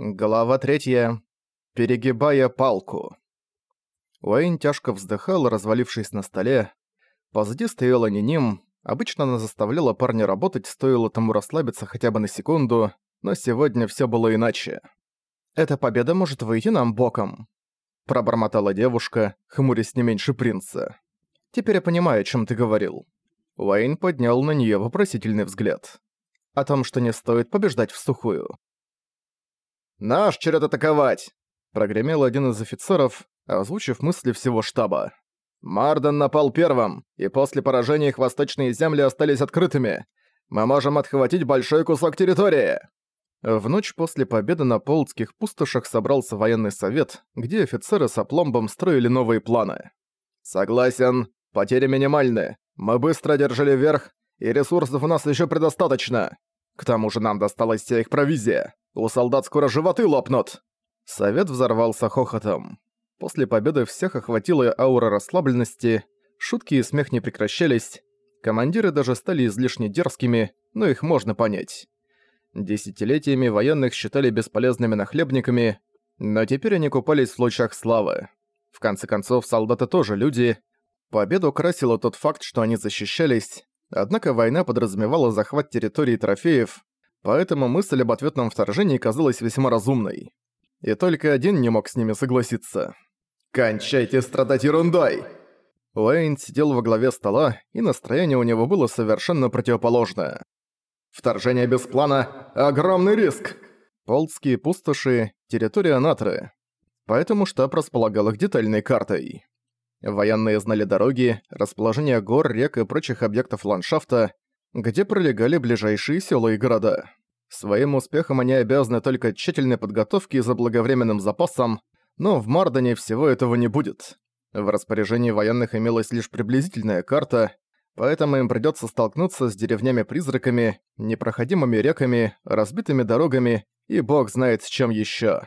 Глава третья. Перегибая палку. Уэйн тяжко вздыхал, развалившись на столе. Позади стояла Ниним. Обычно она заставляла парня работать, стоило тому расслабиться хотя бы на секунду, но сегодня всё было иначе. «Эта победа может выйти нам боком», — пробормотала девушка, хмурясь не меньше принца. «Теперь я понимаю, о чём ты говорил». Уэйн поднял на неё вопросительный взгляд. О том, что не стоит побеждать в сухую. «Наш черед атаковать!» — прогремел один из офицеров, озвучив мысли всего штаба. «Марден напал первым, и после поражения их восточные земли остались открытыми. Мы можем отхватить большой кусок территории!» В ночь после победы на Полдских пустошах собрался военный совет, где офицеры с опломбом строили новые планы. «Согласен. Потери минимальны. Мы быстро держали верх, и ресурсов у нас еще предостаточно. К тому же нам досталась вся их провизия. У солдат скоро животы лопнут!» Совет взорвался хохотом. После победы всех охватила аура расслабленности, шутки и смех не прекращались, командиры даже стали излишне дерзкими, но их можно понять. Десятилетиями военных считали бесполезными нахлебниками, но теперь они купались в лучах славы. В конце концов, солдаты тоже люди. Победу красило тот факт, что они защищались, однако война подразумевала захват территории трофеев, поэтому мысль об ответном вторжении казалась весьма разумной. И только один не мог с ними согласиться. «Кончайте страдать ерундой!» Уэйн сидел во главе стола, и настроение у него было совершенно противоположное. «Вторжение без плана — огромный риск!» Полдские пустоши — территория Натры. Поэтому штаб располагал их детальной картой. Военные знали дороги, расположение гор, рек и прочих объектов ландшафта, где пролегали ближайшие села и города. Своим успехом они обязаны только тщательной подготовке и заблаговременным запасам, но в Мардане всего этого не будет. В распоряжении военных имелась лишь приблизительная карта, поэтому им придётся столкнуться с деревнями-призраками, непроходимыми реками, разбитыми дорогами и бог знает с чем ещё.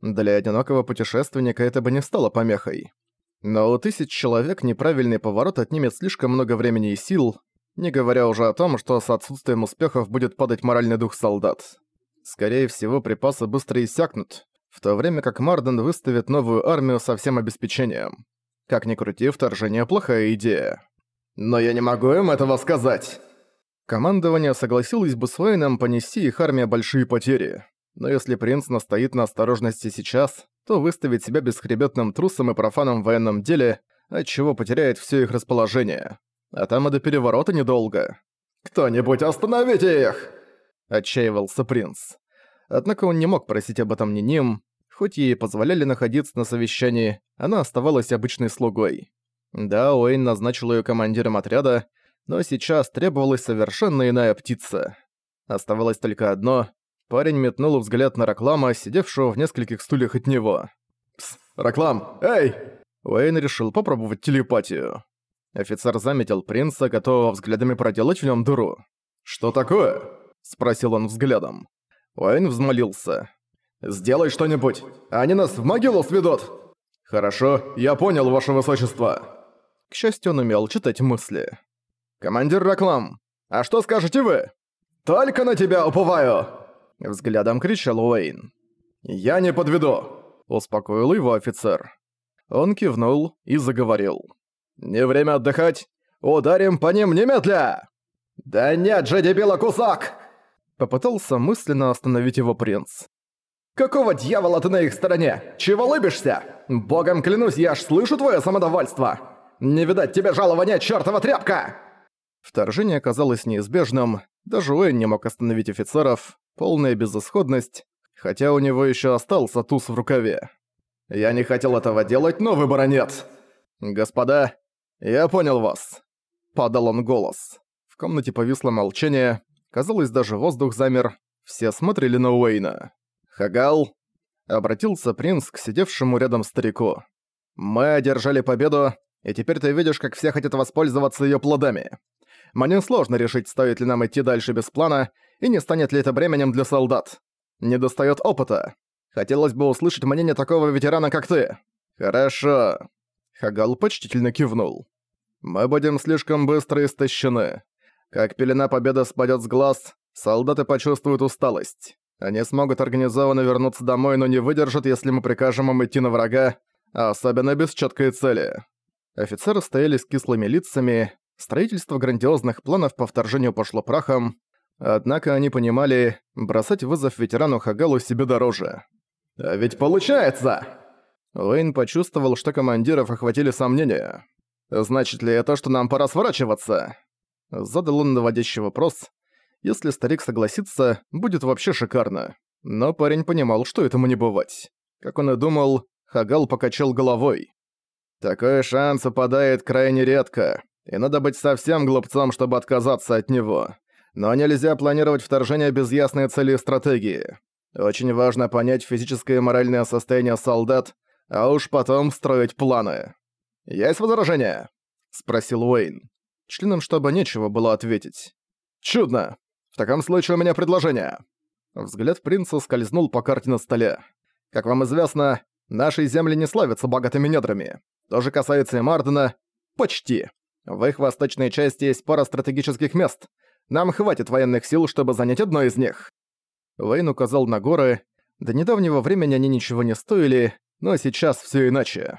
Для одинокого путешественника это бы не стало помехой. Но у тысяч человек неправильный поворот отнимет слишком много времени и сил, не говоря уже о том, что с отсутствием успехов будет падать моральный дух солдат. Скорее всего, припасы быстро иссякнут, в то время как Марден выставит новую армию со всем обеспечением. Как ни крути, вторжение – плохая идея. Но я не могу им этого сказать. Командование согласилось бы с Уэйном понести их армия большие потери. Но если принц настоит на осторожности сейчас, то выставит себя бесхребетным трусом и профаном в военном деле, отчего потеряет все их расположение. А там и до переворота недолго. «Кто-нибудь остановите их!» – отчаивался принц. Однако он не мог просить об этом ни ним. Хоть ей позволяли находиться на совещании, она оставалась обычной слугой. Да, Уэйн назначил ее командиром отряда, но сейчас требовалась совершенно иная птица. Оставалось только одно. Парень метнул взгляд на Раклама, сидевшего в нескольких стульях от него. «Пс, Раклам, эй!» Уэйн решил попробовать телепатию. Офицер заметил принца, готового взглядами проделать в нем дыру. «Что такое?» – спросил он взглядом. Уэйн взмолился. «Сделай что-нибудь! Они нас в могилу сведут!» «Хорошо, я понял, ваше высочество!» К счастью, он умел читать мысли. «Командир Раклам, а что скажете вы?» «Только на тебя уповаю!» Взглядом кричал Уэйн. «Я не подведу!» Успокоил его офицер. Он кивнул и заговорил. «Не время отдыхать! Ударим по ним немедля!» «Да нет же, дебила, кусок!» Попытался мысленно остановить его принц. «Какого дьявола ты на их стороне? Чего лыбишься? Богом клянусь, я аж слышу твое самодовольство! Не видать тебе жалования, чертова тряпка!» Вторжение оказалось неизбежным, даже Уэйн не мог остановить офицеров, полная безысходность, хотя у него еще остался туз в рукаве. «Я не хотел этого делать, но выбора нет!» «Господа, «Я понял вас», — подал он голос. В комнате повисло молчание, казалось, даже воздух замер, все смотрели на Уэйна. «Хагал», — обратился принц к сидевшему рядом старику. «Мы одержали победу, и теперь ты видишь, как все хотят воспользоваться её плодами. Мне сложно решить, стоит ли нам идти дальше без плана, и не станет ли это бременем для солдат. Не достаёт опыта. Хотелось бы услышать мнение такого ветерана, как ты. Хорошо. Хагал почтительно кивнул. «Мы будем слишком быстро истощены. Как пелена победы спадет с глаз, солдаты почувствуют усталость. Они смогут организованно вернуться домой, но не выдержат, если мы прикажем им идти на врага, особенно без четкой цели. Офицеры стояли с кислыми лицами, строительство грандиозных планов по вторжению пошло прахом, однако они понимали, бросать вызов ветерану Хагалу себе дороже. «А ведь получается!» Уэйн почувствовал, что командиров охватили сомнения. «Значит ли это, что нам пора сворачиваться?» Задал он наводящий вопрос. Если старик согласится, будет вообще шикарно. Но парень понимал, что этому не бывать. Как он и думал, Хагал покачал головой. Такой шанс упадает крайне редко, и надо быть совсем глупцом, чтобы отказаться от него. Но нельзя планировать вторжение без ясной цели и стратегии. Очень важно понять физическое и моральное состояние солдат, а уж потом строить планы. «Есть возражения?» — спросил Уэйн. Членам штаба нечего было ответить. «Чудно! В таком случае у меня предложение!» Взгляд принца скользнул по карте на столе. «Как вам известно, наши земли не славятся богатыми недрами. То же касается и Мардена. Почти. В их восточной части есть пара стратегических мест. Нам хватит военных сил, чтобы занять одно из них. Вейн указал на горы. До недавнего времени они ничего не стоили, но сейчас все иначе.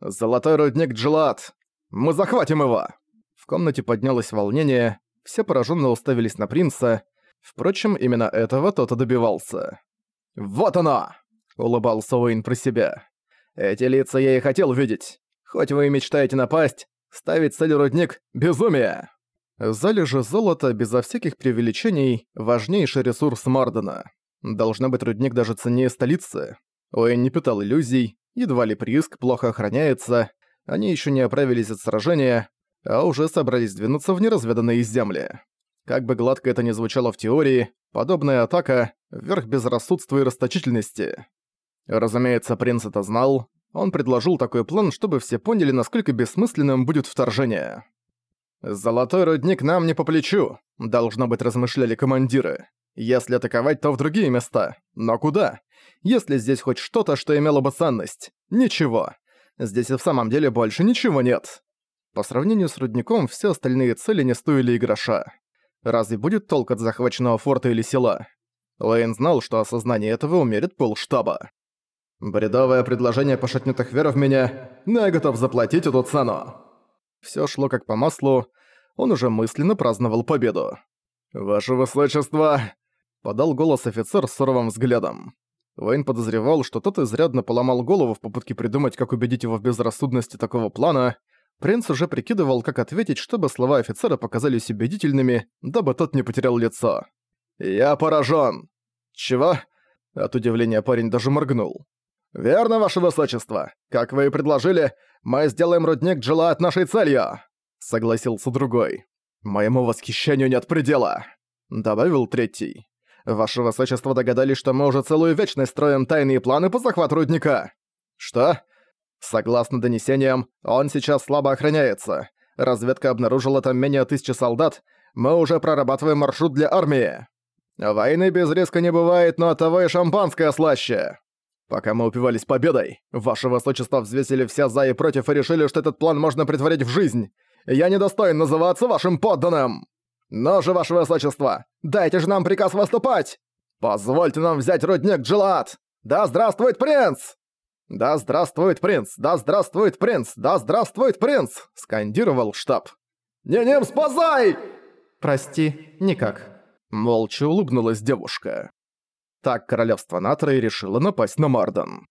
«Золотой рудник Джилат! Мы захватим его!» В комнате поднялось волнение, все пораженно уставились на принца. Впрочем, именно этого тот и добивался. «Вот оно!» — улыбался Уэйн про себя. «Эти лица я и хотел видеть. Хоть вы и мечтаете напасть, ставить цель рудник — безумие!» Залежи золота, безо всяких преувеличений, важнейший ресурс Мардена. Должно быть рудник даже ценнее столицы. Уэйн не питал иллюзий, едва ли прииск плохо охраняется, они еще не оправились от сражения, а уже собрались двинуться в неразведанные земли. Как бы гладко это ни звучало в теории, подобная атака — верх безрассудства и расточительности. Разумеется, принц это знал, он предложил такой план, чтобы все поняли, насколько бессмысленным будет вторжение. «Золотой рудник нам не по плечу», — должно быть размышляли командиры. «Если атаковать, то в другие места. Но куда? Если здесь хоть что-то, что имело бы ценность? Ничего. Здесь и в самом деле больше ничего нет». По сравнению с рудником, все остальные цели не стоили и гроша. Разве будет толк от захваченного форта или села? Лейн знал, что осознание этого умерит полштаба. Бредовое предложение пошатнет их веру в меня, но я готов заплатить эту цену. Всё шло как по маслу, он уже мысленно праздновал победу. «Ваше высочество!» — подал голос офицер с суровым взглядом. Вейн подозревал, что тот изрядно поломал голову в попытке придумать, как убедить его в безрассудности такого плана. Принц уже прикидывал, как ответить, чтобы слова офицера показались убедительными, дабы тот не потерял лицо. «Я поражен!» «Чего?» От удивления парень даже моргнул. «Верно, ваше высочество. Как вы и предложили, мы сделаем рудник Джилаат нашей целью», — согласился другой. «Моему восхищению нет предела», — добавил третий. «Ваше высочество догадались, что мы уже целую вечность строим тайные планы по захвату рудника». «Что?» «Согласно донесениям, он сейчас слабо охраняется. Разведка обнаружила там менее тысячи солдат. Мы уже прорабатываем маршрут для армии. Войны без риска не бывает, но того и шампанское слаще». Пока мы упивались победой, ваше высочество взвесили все за и против и решили, что этот план можно притворить в жизнь. Я недостоин называться вашим подданным. Но же, ваше высочество, дайте же нам приказ выступать! Позвольте нам взять рудник Джилат! Да здравствует принц! Да здравствует принц! Да здравствует принц! Да здравствует принц! Скандировал штаб. «Не-нем, спасай!» «Прости, никак». Молча улыбнулась девушка. Так королевство Натры решило напасть на Марден.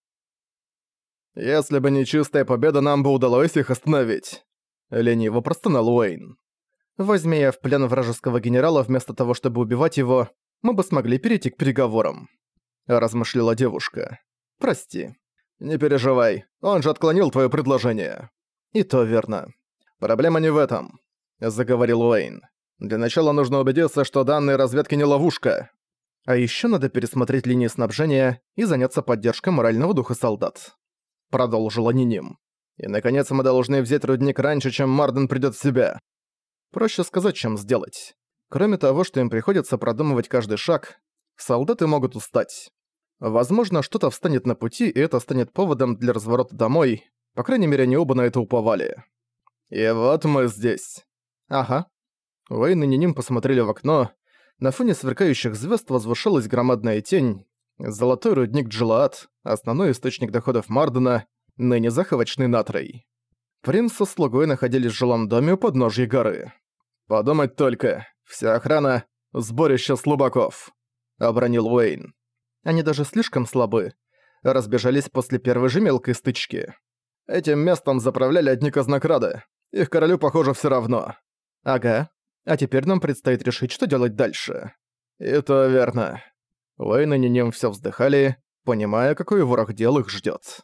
«Если бы не чистая победа, нам бы удалось их остановить», — лениво простонал Уэйн. «Возьми я в плен вражеского генерала вместо того, чтобы убивать его, мы бы смогли перейти к переговорам», — размышляла девушка. «Прости». «Не переживай, он же отклонил твое предложение». «И то верно. Проблема не в этом», — заговорил Уэйн. «Для начала нужно убедиться, что данные разведки не ловушка. А еще надо пересмотреть линии снабжения и заняться поддержкой морального духа солдат. Продолжила Ниним. И, наконец, мы должны взять рудник раньше, чем Марден придёт в себя. Проще сказать, чем сделать. Кроме того, что им приходится продумывать каждый шаг, солдаты могут устать. Возможно, что-то встанет на пути, и это станет поводом для разворота домой. По крайней мере, они оба на это уповали. И вот мы здесь. Ага. Уэйн и Ниним посмотрели в окно. На фоне сверкающих звезд возвышалась громадная тень, золотой рудник Джилаат, основной источник доходов Мардена, ныне захваченный Натрой. Принц со слугой находились в жилом доме у подножья горы. «Подумать только, вся охрана — сборище слабаков», — обронил Уэйн. Они даже слишком слабы. Разбежались после первой же мелкой стычки. Этим местом заправляли одни казнокрады. Их королю, похоже, все равно. Ага. А теперь нам предстоит решить, что делать дальше. Это верно. Уэйн и Нинем все вздыхали, понимая, какой ворох дел их ждет.